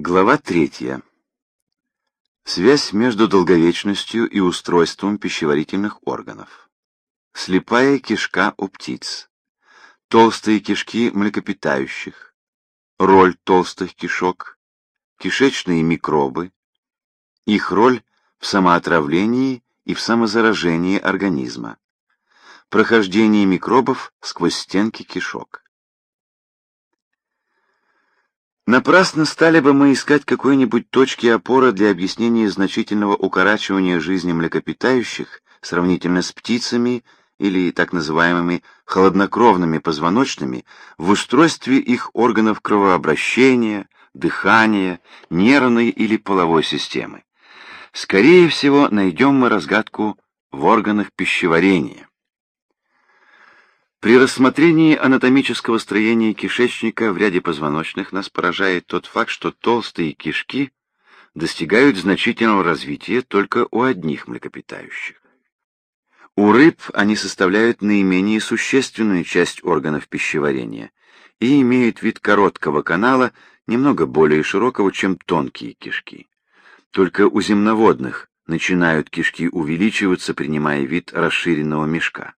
Глава третья. Связь между долговечностью и устройством пищеварительных органов. Слепая кишка у птиц. Толстые кишки млекопитающих. Роль толстых кишок. Кишечные микробы. Их роль в самоотравлении и в самозаражении организма. Прохождение микробов сквозь стенки кишок. Напрасно стали бы мы искать какой-нибудь точки опоры для объяснения значительного укорачивания жизни млекопитающих сравнительно с птицами или так называемыми холоднокровными позвоночными в устройстве их органов кровообращения, дыхания, нервной или половой системы. Скорее всего, найдем мы разгадку в органах пищеварения. При рассмотрении анатомического строения кишечника в ряде позвоночных нас поражает тот факт, что толстые кишки достигают значительного развития только у одних млекопитающих. У рыб они составляют наименее существенную часть органов пищеварения и имеют вид короткого канала, немного более широкого, чем тонкие кишки. Только у земноводных начинают кишки увеличиваться, принимая вид расширенного мешка.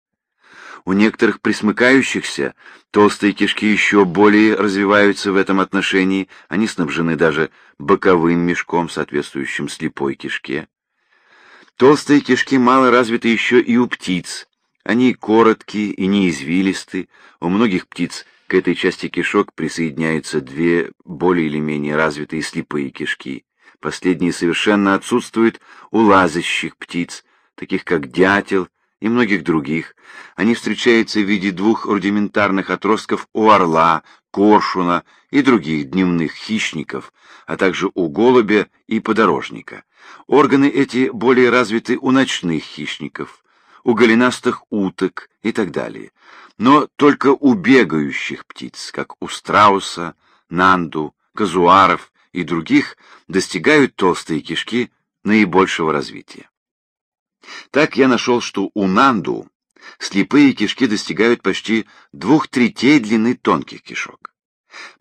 У некоторых присмыкающихся толстые кишки еще более развиваются в этом отношении, они снабжены даже боковым мешком, соответствующим слепой кишке. Толстые кишки мало развиты еще и у птиц. Они короткие и неизвилисты. У многих птиц к этой части кишок присоединяются две более или менее развитые слепые кишки. Последние совершенно отсутствуют у лазящих птиц, таких как дятел, и многих других. Они встречаются в виде двух рудиментарных отростков у орла, коршуна и других дневных хищников, а также у голубя и подорожника. Органы эти более развиты у ночных хищников, у голенастых уток и так далее. Но только у бегающих птиц, как у страуса, нанду, казуаров и других, достигают толстые кишки наибольшего развития. Так я нашел, что у Нанду слепые кишки достигают почти двух третей длины тонких кишок.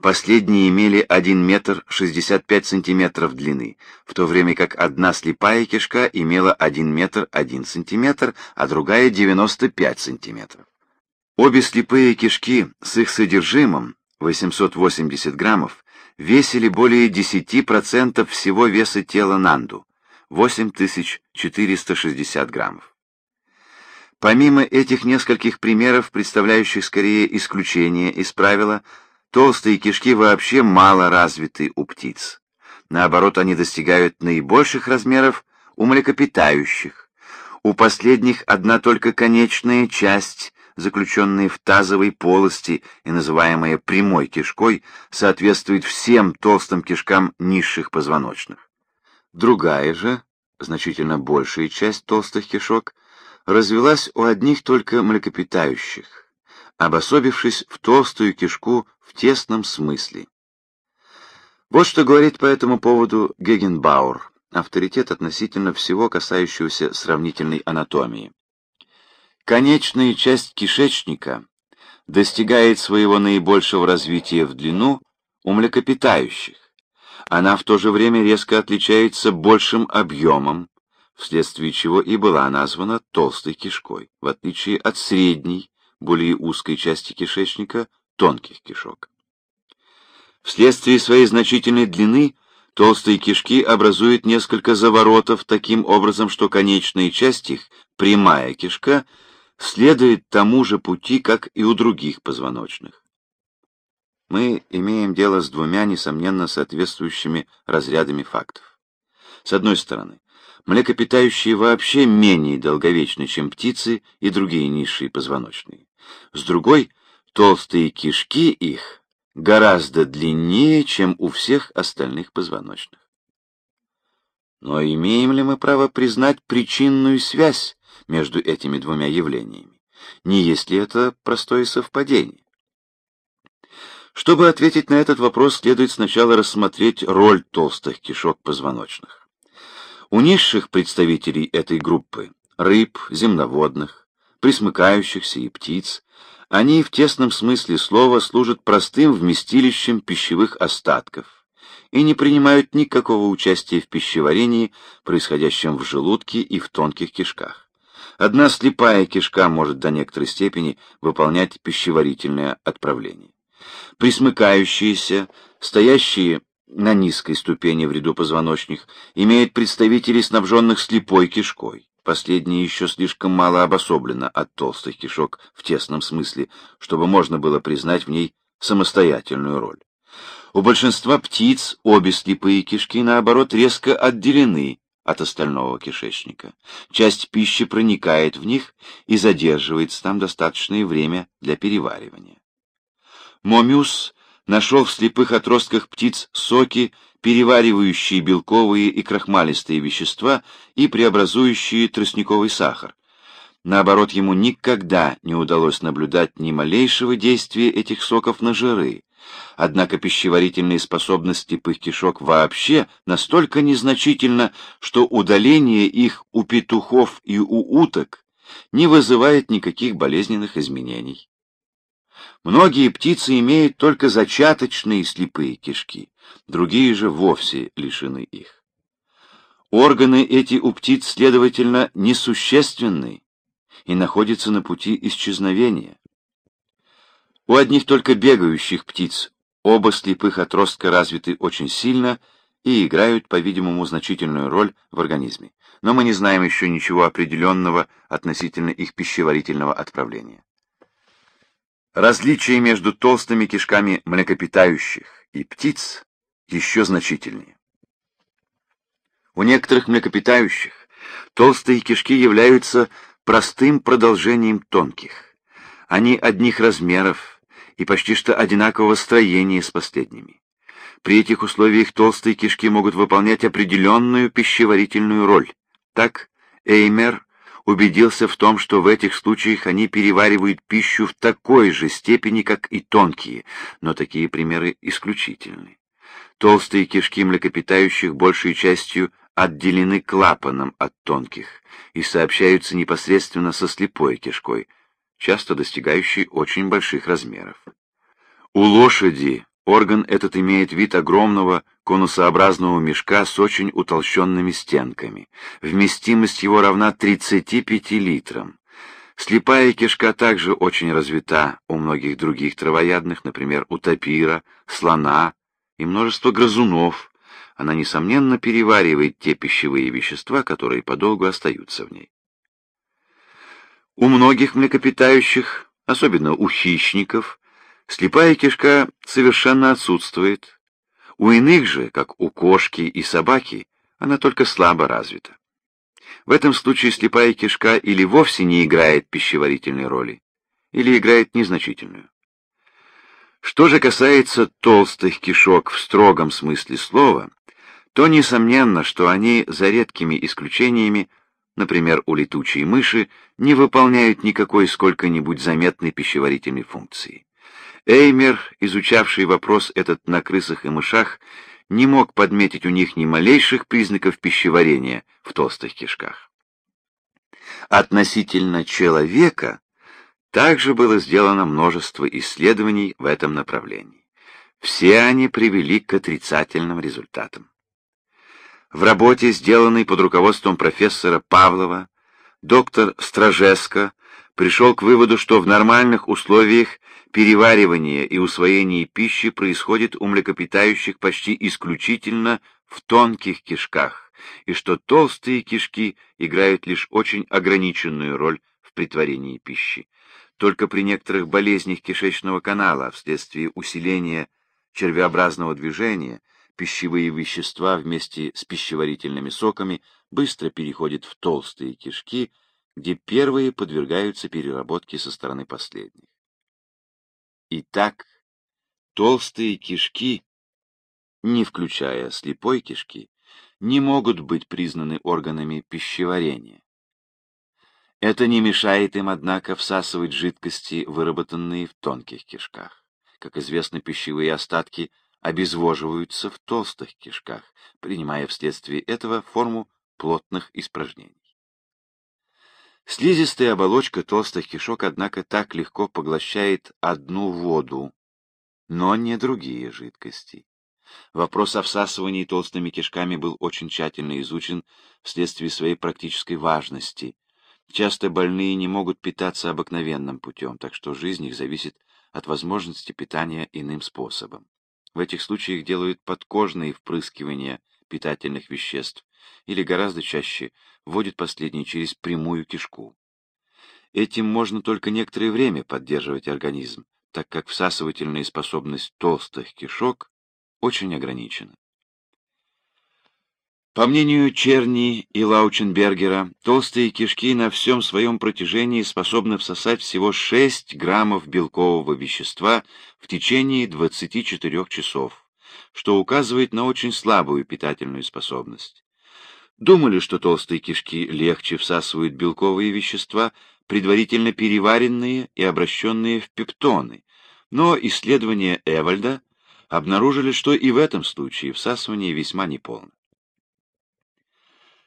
Последние имели 1 метр 65 сантиметров длины, в то время как одна слепая кишка имела 1 метр 1 сантиметр, а другая 95 сантиметров. Обе слепые кишки с их содержимым 880 граммов весили более 10% всего веса тела Нанду, 8460 граммов. Помимо этих нескольких примеров, представляющих скорее исключение из правила, толстые кишки вообще мало развиты у птиц. Наоборот, они достигают наибольших размеров у млекопитающих. У последних одна только конечная часть, заключенная в тазовой полости и называемая прямой кишкой, соответствует всем толстым кишкам низших позвоночных. Другая же, значительно большая часть толстых кишок, развелась у одних только млекопитающих, обособившись в толстую кишку в тесном смысле. Вот что говорит по этому поводу Гегенбауэр, авторитет относительно всего касающегося сравнительной анатомии. Конечная часть кишечника достигает своего наибольшего развития в длину у млекопитающих, она в то же время резко отличается большим объемом, вследствие чего и была названа толстой кишкой, в отличие от средней, более узкой части кишечника, тонких кишок. Вследствие своей значительной длины толстые кишки образуют несколько заворотов таким образом, что конечная часть их, прямая кишка, следует тому же пути, как и у других позвоночных мы имеем дело с двумя, несомненно, соответствующими разрядами фактов. С одной стороны, млекопитающие вообще менее долговечны, чем птицы и другие низшие позвоночные. С другой, толстые кишки их гораздо длиннее, чем у всех остальных позвоночных. Но имеем ли мы право признать причинную связь между этими двумя явлениями? Не есть ли это простое совпадение? Чтобы ответить на этот вопрос, следует сначала рассмотреть роль толстых кишок позвоночных. У низших представителей этой группы, рыб, земноводных, присмыкающихся и птиц, они в тесном смысле слова служат простым вместилищем пищевых остатков и не принимают никакого участия в пищеварении, происходящем в желудке и в тонких кишках. Одна слепая кишка может до некоторой степени выполнять пищеварительное отправление. Присмыкающиеся, стоящие на низкой ступени в ряду позвоночных, имеют представителей, снабженных слепой кишкой. Последняя еще слишком мало обособлена от толстых кишок в тесном смысле, чтобы можно было признать в ней самостоятельную роль. У большинства птиц обе слепые кишки, наоборот, резко отделены от остального кишечника. Часть пищи проникает в них и задерживается там достаточное время для переваривания. Момюс нашел в слепых отростках птиц соки, переваривающие белковые и крахмалистые вещества и преобразующие тростниковый сахар. Наоборот, ему никогда не удалось наблюдать ни малейшего действия этих соков на жиры. Однако пищеварительные способности слепых кишок вообще настолько незначительно, что удаление их у петухов и у уток не вызывает никаких болезненных изменений. Многие птицы имеют только зачаточные слепые кишки, другие же вовсе лишены их. Органы эти у птиц, следовательно, несущественны и находятся на пути исчезновения. У одних только бегающих птиц оба слепых отростка развиты очень сильно и играют, по-видимому, значительную роль в организме, но мы не знаем еще ничего определенного относительно их пищеварительного отправления. Различие между толстыми кишками млекопитающих и птиц еще значительнее. У некоторых млекопитающих толстые кишки являются простым продолжением тонких. Они одних размеров и почти что одинакового строения с последними. При этих условиях толстые кишки могут выполнять определенную пищеварительную роль. Так Эймер убедился в том, что в этих случаях они переваривают пищу в такой же степени, как и тонкие, но такие примеры исключительны. Толстые кишки млекопитающих большей частью отделены клапаном от тонких и сообщаются непосредственно со слепой кишкой, часто достигающей очень больших размеров. У лошади орган этот имеет вид огромного конусообразного мешка с очень утолщенными стенками. Вместимость его равна 35 литрам. Слепая кишка также очень развита у многих других травоядных, например, у тапира, слона и множества грызунов. Она, несомненно, переваривает те пищевые вещества, которые подолгу остаются в ней. У многих млекопитающих, особенно у хищников, слепая кишка совершенно отсутствует, у иных же, как у кошки и собаки, она только слабо развита. В этом случае слепая кишка или вовсе не играет пищеварительной роли, или играет незначительную. Что же касается толстых кишок в строгом смысле слова, то несомненно, что они, за редкими исключениями, например, у летучей мыши, не выполняют никакой сколько-нибудь заметной пищеварительной функции. Эймер, изучавший вопрос этот на крысах и мышах, не мог подметить у них ни малейших признаков пищеварения в толстых кишках. Относительно человека также было сделано множество исследований в этом направлении. Все они привели к отрицательным результатам. В работе, сделанной под руководством профессора Павлова, доктор Стражеско пришел к выводу, что в нормальных условиях переваривание и усвоение пищи происходит у млекопитающих почти исключительно в тонких кишках, и что толстые кишки играют лишь очень ограниченную роль в притворении пищи. Только при некоторых болезнях кишечного канала вследствие усиления червеобразного движения пищевые вещества вместе с пищеварительными соками быстро переходят в толстые кишки, где первые подвергаются переработке со стороны последних. Итак, толстые кишки, не включая слепой кишки, не могут быть признаны органами пищеварения. Это не мешает им, однако, всасывать жидкости, выработанные в тонких кишках. Как известно, пищевые остатки обезвоживаются в толстых кишках, принимая вследствие этого форму плотных испражнений. Слизистая оболочка толстых кишок, однако, так легко поглощает одну воду, но не другие жидкости. Вопрос о всасывании толстыми кишками был очень тщательно изучен вследствие своей практической важности. Часто больные не могут питаться обыкновенным путем, так что жизнь их зависит от возможности питания иным способом. В этих случаях делают подкожные впрыскивания питательных веществ или гораздо чаще вводят последние через прямую кишку. Этим можно только некоторое время поддерживать организм, так как всасывательная способность толстых кишок очень ограничена. По мнению Черни и Лаученбергера, толстые кишки на всем своем протяжении способны всосать всего 6 граммов белкового вещества в течение 24 часов, что указывает на очень слабую питательную способность. Думали, что толстые кишки легче всасывают белковые вещества, предварительно переваренные и обращенные в пептоны, но исследования Эвальда обнаружили, что и в этом случае всасывание весьма неполно.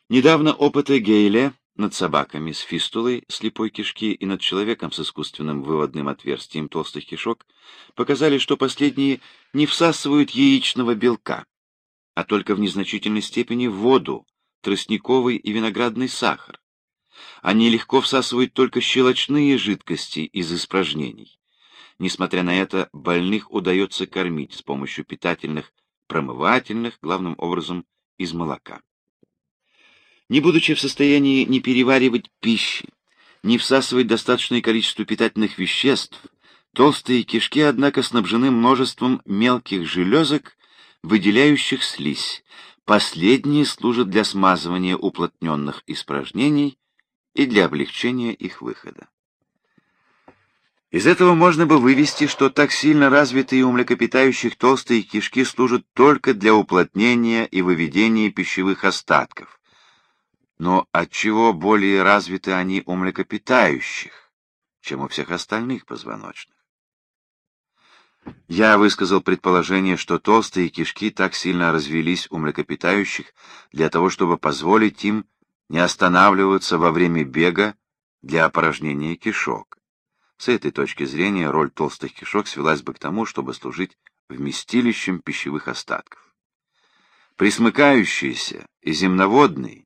Недавно опыты Гейле над собаками с фистулой слепой кишки и над человеком с искусственным выводным отверстием толстых кишок показали, что последние не всасывают яичного белка, а только в незначительной степени воду, тростниковый и виноградный сахар. Они легко всасывают только щелочные жидкости из испражнений. Несмотря на это, больных удается кормить с помощью питательных, промывательных, главным образом, из молока. Не будучи в состоянии не переваривать пищи, не всасывать достаточное количество питательных веществ, толстые кишки, однако, снабжены множеством мелких железок, выделяющих слизь, Последние служат для смазывания уплотненных испражнений и для облегчения их выхода. Из этого можно бы вывести, что так сильно развитые у млекопитающих толстые кишки служат только для уплотнения и выведения пищевых остатков. Но отчего более развиты они у млекопитающих, чем у всех остальных позвоночных? Я высказал предположение, что толстые кишки так сильно развелись у млекопитающих для того, чтобы позволить им не останавливаться во время бега для опорожнения кишок. С этой точки зрения роль толстых кишок свелась бы к тому, чтобы служить вместилищем пищевых остатков. Присмыкающиеся и земноводные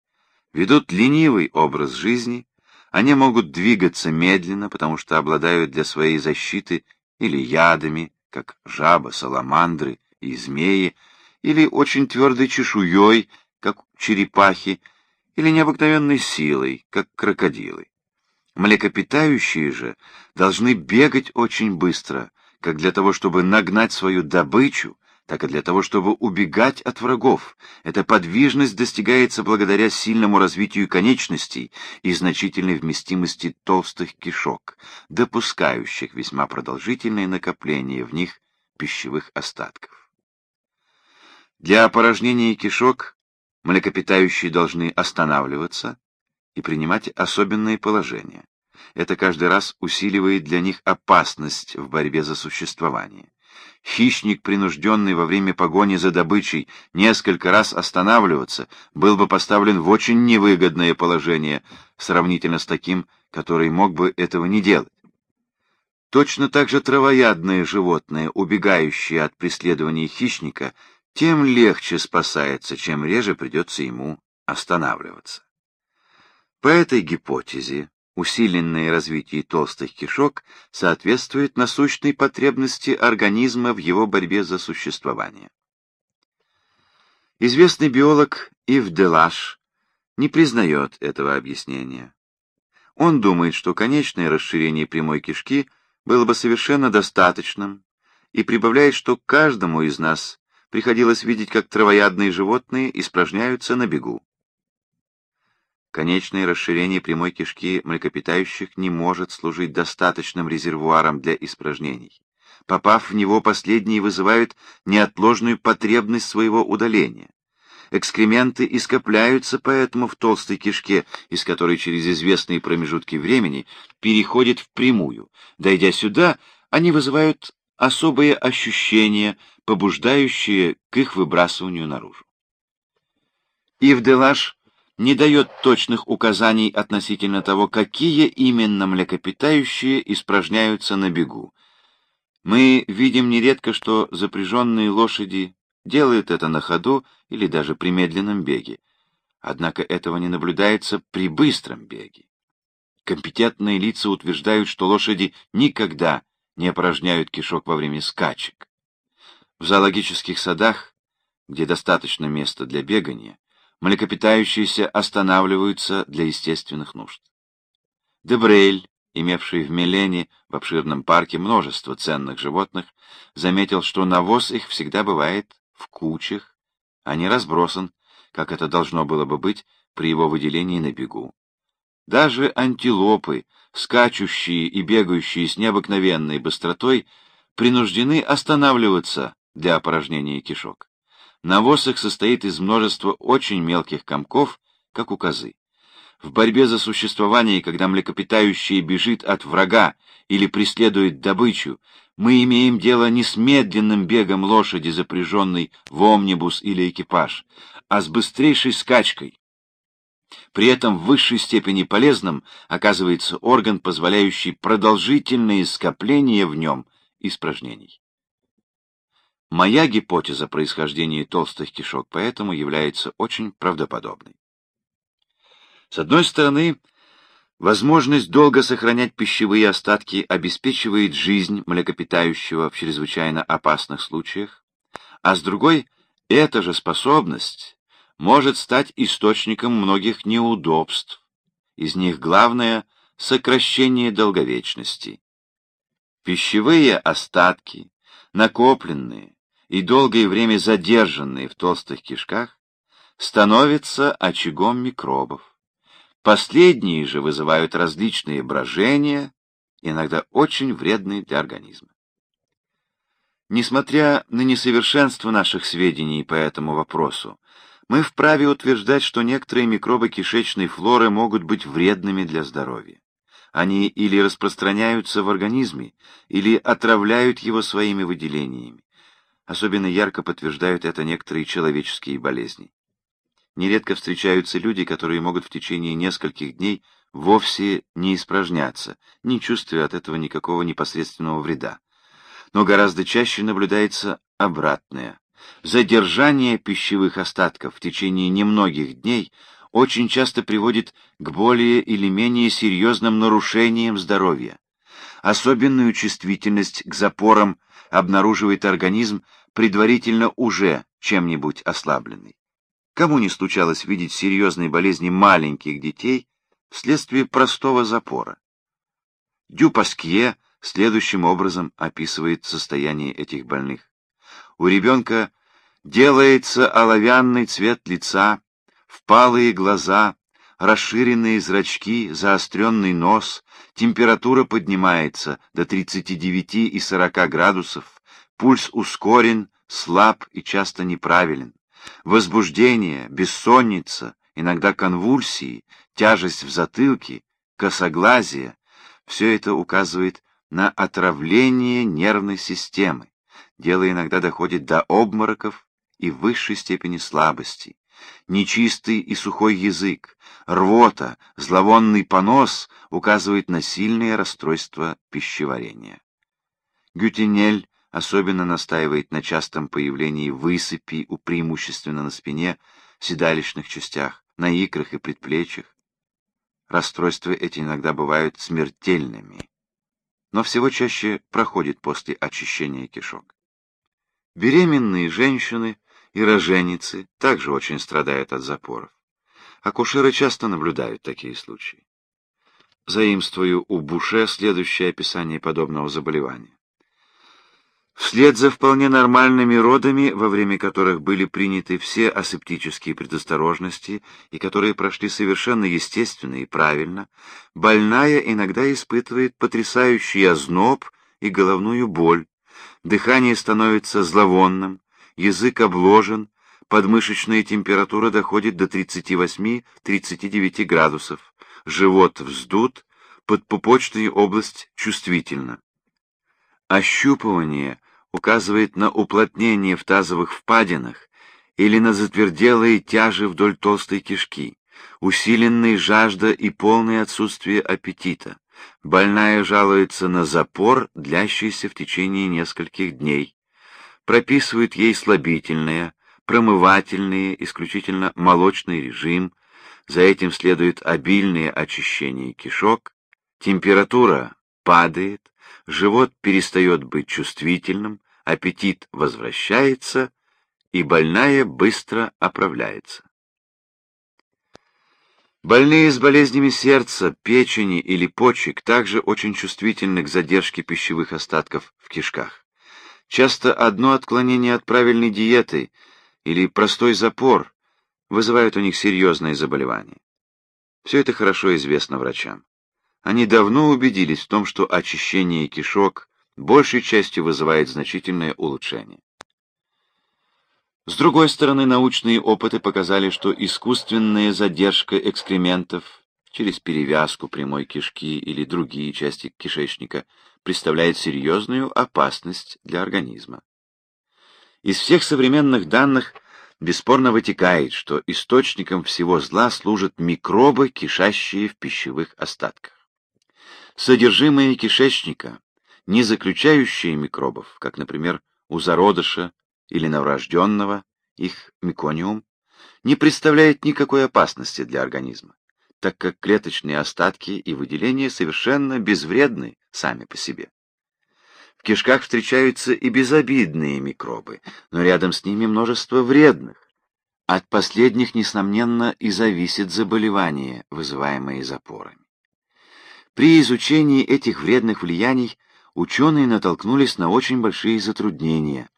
ведут ленивый образ жизни, они могут двигаться медленно, потому что обладают для своей защиты или ядами, как жаба, саламандры и змеи, или очень твердой чешуей, как черепахи, или необыкновенной силой, как крокодилы. Млекопитающие же должны бегать очень быстро, как для того, чтобы нагнать свою добычу, так и для того, чтобы убегать от врагов. Эта подвижность достигается благодаря сильному развитию конечностей и значительной вместимости толстых кишок, допускающих весьма продолжительное накопление в них пищевых остатков. Для опорожнения кишок млекопитающие должны останавливаться и принимать особенные положения. Это каждый раз усиливает для них опасность в борьбе за существование. Хищник, принужденный во время погони за добычей несколько раз останавливаться, был бы поставлен в очень невыгодное положение, сравнительно с таким, который мог бы этого не делать. Точно так же травоядное животное, убегающее от преследования хищника, тем легче спасается, чем реже придется ему останавливаться. По этой гипотезе усиленное развитие толстых кишок соответствует насущной потребности организма в его борьбе за существование. Известный биолог Ив Делаш не признает этого объяснения. Он думает, что конечное расширение прямой кишки было бы совершенно достаточным, и прибавляет, что каждому из нас приходилось видеть, как травоядные животные испражняются на бегу. Конечное расширение прямой кишки млекопитающих не может служить достаточным резервуаром для испражнений. Попав в него, последние вызывают неотложную потребность своего удаления. Экскременты ископляются поэтому в толстой кишке, из которой через известные промежутки времени переходят в прямую. Дойдя сюда, они вызывают особые ощущения, побуждающие к их выбрасыванию наружу. Ивделаш не дает точных указаний относительно того, какие именно млекопитающие испражняются на бегу. Мы видим нередко, что запряженные лошади делают это на ходу или даже при медленном беге. Однако этого не наблюдается при быстром беге. Компетентные лица утверждают, что лошади никогда не опорожняют кишок во время скачек. В зоологических садах, где достаточно места для бегания, млекопитающиеся останавливаются для естественных нужд. Дебрейль, имевший в Милене в обширном парке множество ценных животных, заметил, что навоз их всегда бывает в кучах, а не разбросан, как это должно было бы быть при его выделении на бегу. Даже антилопы, скачущие и бегающие с необыкновенной быстротой, принуждены останавливаться для опорожнения кишок. Навоз их состоит из множества очень мелких комков, как у козы. В борьбе за существование, когда млекопитающее бежит от врага или преследует добычу, мы имеем дело не с медленным бегом лошади, запряженной в омнибус или экипаж, а с быстрейшей скачкой. При этом в высшей степени полезным оказывается орган, позволяющий продолжительные скопления в нем испражнений. Моя гипотеза происхождения толстых кишок поэтому является очень правдоподобной. С одной стороны, возможность долго сохранять пищевые остатки обеспечивает жизнь млекопитающего в чрезвычайно опасных случаях, а с другой, эта же способность может стать источником многих неудобств. Из них главное — сокращение долговечности. Пищевые остатки, накопленные и долгое время задержанные в толстых кишках, становятся очагом микробов. Последние же вызывают различные брожения, иногда очень вредные для организма. Несмотря на несовершенство наших сведений по этому вопросу, мы вправе утверждать, что некоторые микробы кишечной флоры могут быть вредными для здоровья. Они или распространяются в организме, или отравляют его своими выделениями. Особенно ярко подтверждают это некоторые человеческие болезни. Нередко встречаются люди, которые могут в течение нескольких дней вовсе не испражняться, не чувствуя от этого никакого непосредственного вреда. Но гораздо чаще наблюдается обратное. Задержание пищевых остатков в течение немногих дней очень часто приводит к более или менее серьезным нарушениям здоровья. Особенную чувствительность к запорам обнаруживает организм, предварительно уже чем-нибудь ослабленный. Кому не случалось видеть серьезные болезни маленьких детей вследствие простого запора? Дюпаскье следующим образом описывает состояние этих больных. У ребенка делается оловянный цвет лица, впалые глаза, расширенные зрачки, заостренный нос, температура поднимается до 39 и 40 градусов, пульс ускорен, слаб и часто неправилен. Возбуждение, бессонница, иногда конвульсии, тяжесть в затылке, косоглазие — все это указывает на отравление нервной системы. Дело иногда доходит до обмороков и высшей степени слабости. Нечистый и сухой язык, рвота, зловонный понос указывают на сильное расстройство пищеварения. Гютенель особенно настаивает на частом появлении высыпи у преимущественно на спине, седалищных частях, на икрах и предплечьях. Расстройства эти иногда бывают смертельными, но всего чаще проходят после очищения кишок. Беременные женщины и роженицы также очень страдают от запоров. Акушеры часто наблюдают такие случаи. Заимствую у Буше следующее описание подобного заболевания. Вслед за вполне нормальными родами, во время которых были приняты все асептические предосторожности и которые прошли совершенно естественно и правильно, больная иногда испытывает потрясающий озноб и головную боль, дыхание становится зловонным, язык обложен, подмышечная температура доходит до 38-39 градусов, живот вздут, подпупочная область чувствительна. Ощупывание указывает на уплотнение в тазовых впадинах или на затверделые тяжи вдоль толстой кишки, усиленные жажда и полное отсутствие аппетита. Больная жалуется на запор, длящийся в течение нескольких дней. прописывают ей слабительное, промывательные, исключительно молочный режим, за этим следует обильное очищение кишок, температура падает, живот перестает быть чувствительным, аппетит возвращается, и больная быстро оправляется. Больные с болезнями сердца, печени или почек также очень чувствительны к задержке пищевых остатков в кишках. Часто одно отклонение от правильной диеты или простой запор вызывают у них серьезные заболевания. Все это хорошо известно врачам. Они давно убедились в том, что очищение кишок большей частью вызывает значительное улучшение. С другой стороны, научные опыты показали, что искусственная задержка экскрементов через перевязку прямой кишки или другие части кишечника представляет серьезную опасность для организма. Из всех современных данных бесспорно вытекает, что источником всего зла служат микробы, кишащие в пищевых остатках. Содержимое кишечника, не заключающее микробов, как, например, у зародыша или новорожденного, их мекониум, не представляет никакой опасности для организма, так как клеточные остатки и выделения совершенно безвредны сами по себе. В кишках встречаются и безобидные микробы, но рядом с ними множество вредных. От последних, несомненно, и зависит заболевание, вызываемое запорами. При изучении этих вредных влияний ученые натолкнулись на очень большие затруднения,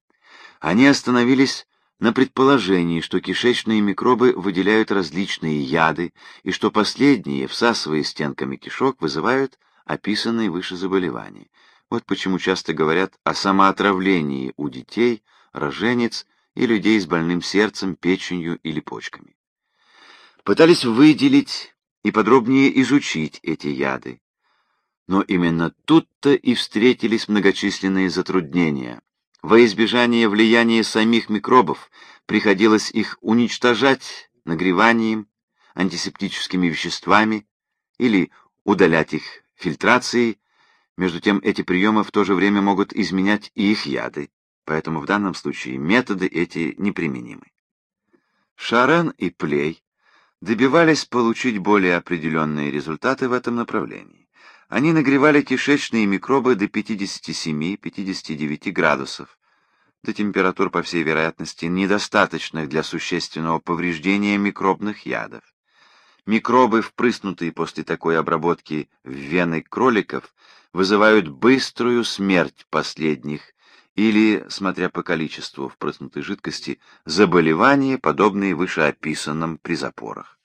они остановились на предположении, что кишечные микробы выделяют различные яды, и что последние, всасывая стенками кишок, вызывают описанные выше заболевания. Вот почему часто говорят о самоотравлении у детей, роженец и людей с больным сердцем, печенью или почками. Пытались выделить и подробнее изучить эти яды. Но именно тут-то и встретились многочисленные затруднения. Во избежание влияния самих микробов приходилось их уничтожать нагреванием, антисептическими веществами или удалять их фильтрацией, между тем эти приемы в то же время могут изменять и их яды, поэтому в данном случае методы эти неприменимы. Шарен и Плей добивались получить более определенные результаты в этом направлении. Они нагревали кишечные микробы до 57-59 градусов, до температур, по всей вероятности, недостаточных для существенного повреждения микробных ядов. Микробы, впрыснутые после такой обработки в вены кроликов, вызывают быструю смерть последних или, смотря по количеству впрыснутой жидкости, заболевания, подобные вышеописанным при запорах.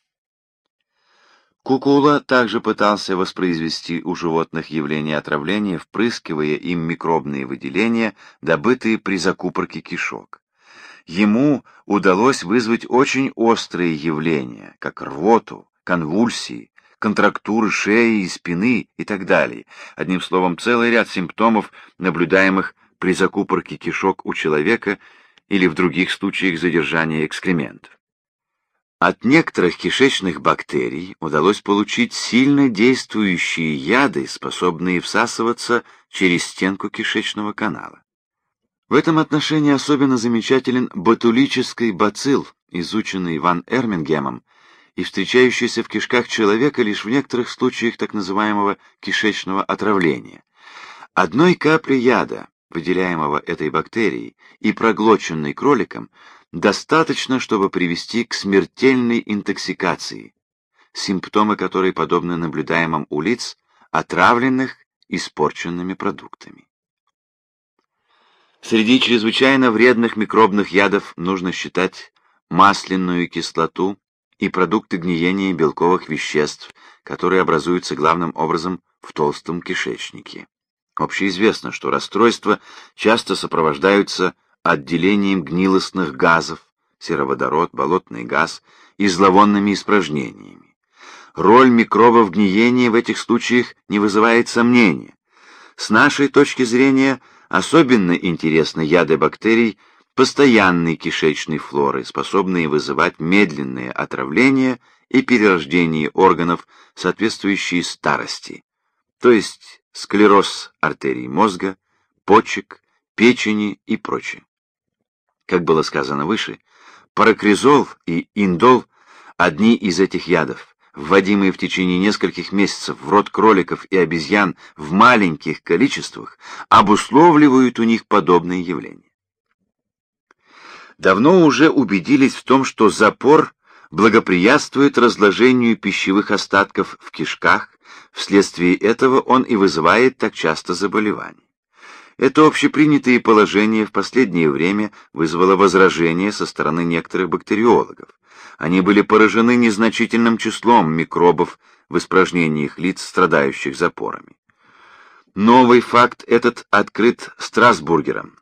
Кукула также пытался воспроизвести у животных явление отравления, впрыскивая им микробные выделения, добытые при закупорке кишок. Ему удалось вызвать очень острые явления, как рвоту, конвульсии, контрактуры шеи и спины и так далее. Одним словом, целый ряд симптомов, наблюдаемых при закупорке кишок у человека или в других случаях задержания экскрементов. От некоторых кишечных бактерий удалось получить сильно действующие яды, способные всасываться через стенку кишечного канала. В этом отношении особенно замечателен ботулический бацилл, изученный Ван Эрмингемом и встречающийся в кишках человека лишь в некоторых случаях так называемого кишечного отравления. Одной капли яда, выделяемого этой бактерией и проглоченной кроликом, достаточно, чтобы привести к смертельной интоксикации, симптомы которой подобны наблюдаемым у лиц, отравленных испорченными продуктами. Среди чрезвычайно вредных микробных ядов нужно считать масляную кислоту и продукты гниения белковых веществ, которые образуются главным образом в толстом кишечнике. Общеизвестно, что расстройства часто сопровождаются отделением гнилостных газов, сероводород, болотный газ и зловонными испражнениями. Роль микробов гниения в этих случаях не вызывает сомнения. С нашей точки зрения особенно интересны яды бактерий постоянной кишечной флоры, способные вызывать медленное отравление и перерождение органов, соответствующие старости, то есть склероз артерий мозга, почек, печени и прочее. Как было сказано выше, паракризол и индол – одни из этих ядов, вводимые в течение нескольких месяцев в рот кроликов и обезьян в маленьких количествах, обусловливают у них подобные явления. Давно уже убедились в том, что запор благоприятствует разложению пищевых остатков в кишках, вследствие этого он и вызывает так часто заболевания. Это общепринятые положение в последнее время вызвало возражение со стороны некоторых бактериологов. Они были поражены незначительным числом микробов в испражнениях лиц, страдающих запорами. Новый факт этот открыт Страсбургером.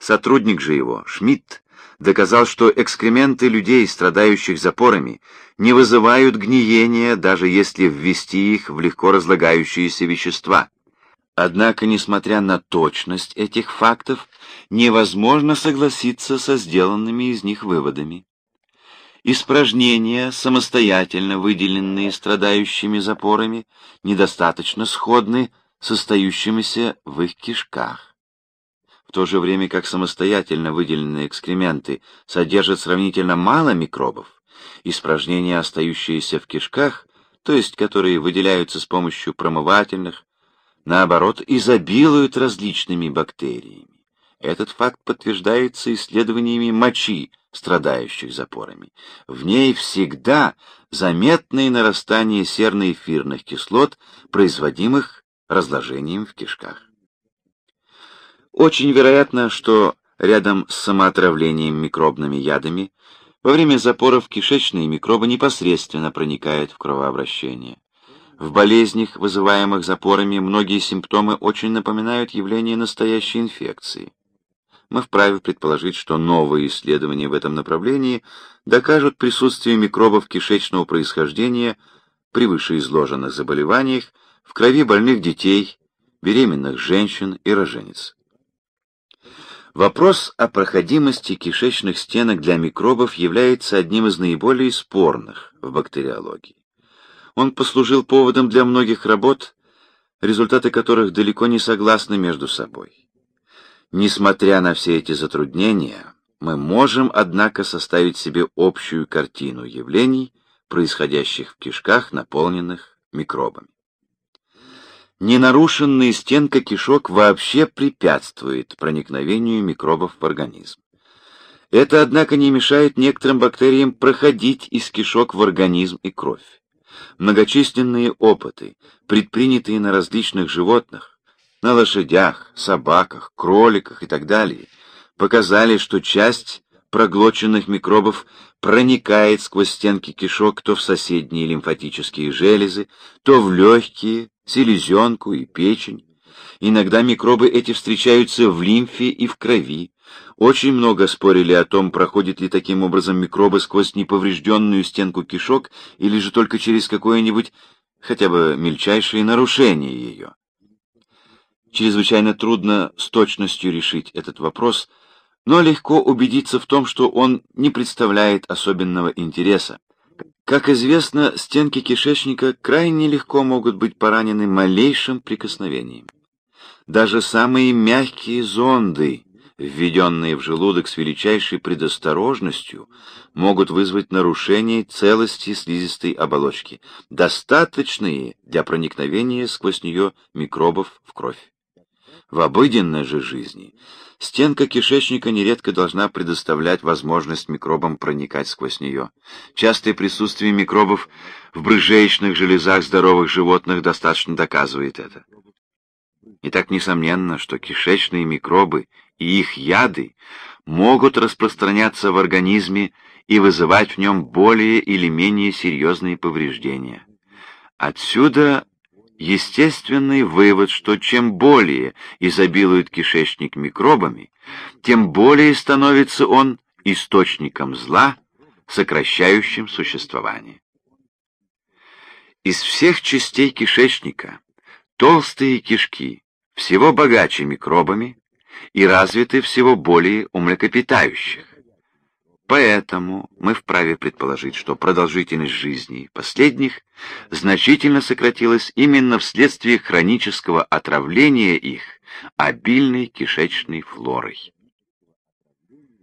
Сотрудник же его, Шмидт, доказал, что экскременты людей, страдающих запорами, не вызывают гниения, даже если ввести их в легко разлагающиеся вещества. Однако, несмотря на точность этих фактов, невозможно согласиться со сделанными из них выводами. Испражнения, самостоятельно выделенные страдающими запорами, недостаточно сходны с остающимися в их кишках. В то же время как самостоятельно выделенные экскременты содержат сравнительно мало микробов, испражнения, остающиеся в кишках, то есть которые выделяются с помощью промывательных, наоборот, изобилуют различными бактериями. Этот факт подтверждается исследованиями мочи, страдающих запорами. В ней всегда заметное нарастание серно-эфирных кислот, производимых разложением в кишках. Очень вероятно, что рядом с самоотравлением микробными ядами во время запоров кишечные микробы непосредственно проникают в кровообращение. В болезнях, вызываемых запорами, многие симптомы очень напоминают явление настоящей инфекции. Мы вправе предположить, что новые исследования в этом направлении докажут присутствие микробов кишечного происхождения при вышеизложенных заболеваниях в крови больных детей, беременных женщин и рожениц. Вопрос о проходимости кишечных стенок для микробов является одним из наиболее спорных в бактериологии. Он послужил поводом для многих работ, результаты которых далеко не согласны между собой. Несмотря на все эти затруднения, мы можем, однако, составить себе общую картину явлений, происходящих в кишках, наполненных микробами. Ненарушенная стенка кишок вообще препятствует проникновению микробов в организм. Это, однако, не мешает некоторым бактериям проходить из кишок в организм и кровь. Многочисленные опыты, предпринятые на различных животных, на лошадях, собаках, кроликах и так далее, показали, что часть проглоченных микробов проникает сквозь стенки кишок то в соседние лимфатические железы, то в легкие, селезенку и печень. Иногда микробы эти встречаются в лимфе и в крови, очень много спорили о том, проходят ли таким образом микробы сквозь неповрежденную стенку кишок или же только через какое-нибудь хотя бы мельчайшее нарушение ее. Чрезвычайно трудно с точностью решить этот вопрос, но легко убедиться в том, что он не представляет особенного интереса. Как известно, стенки кишечника крайне легко могут быть поранены малейшим прикосновением. Даже самые мягкие зонды введенные в желудок с величайшей предосторожностью, могут вызвать нарушение целости слизистой оболочки, достаточные для проникновения сквозь нее микробов в кровь. В обыденной же жизни стенка кишечника нередко должна предоставлять возможность микробам проникать сквозь нее. Частое присутствие микробов в брыжеечных железах здоровых животных достаточно доказывает это. И так несомненно, что кишечные микробы и их яды могут распространяться в организме и вызывать в нем более или менее серьезные повреждения. Отсюда естественный вывод, что чем более изобилует кишечник микробами, тем более становится он источником зла, сокращающим существование. Из всех частей кишечника толстые кишки всего богаче микробами, и развиты всего более у млекопитающих. Поэтому мы вправе предположить, что продолжительность жизни последних значительно сократилась именно вследствие хронического отравления их обильной кишечной флорой.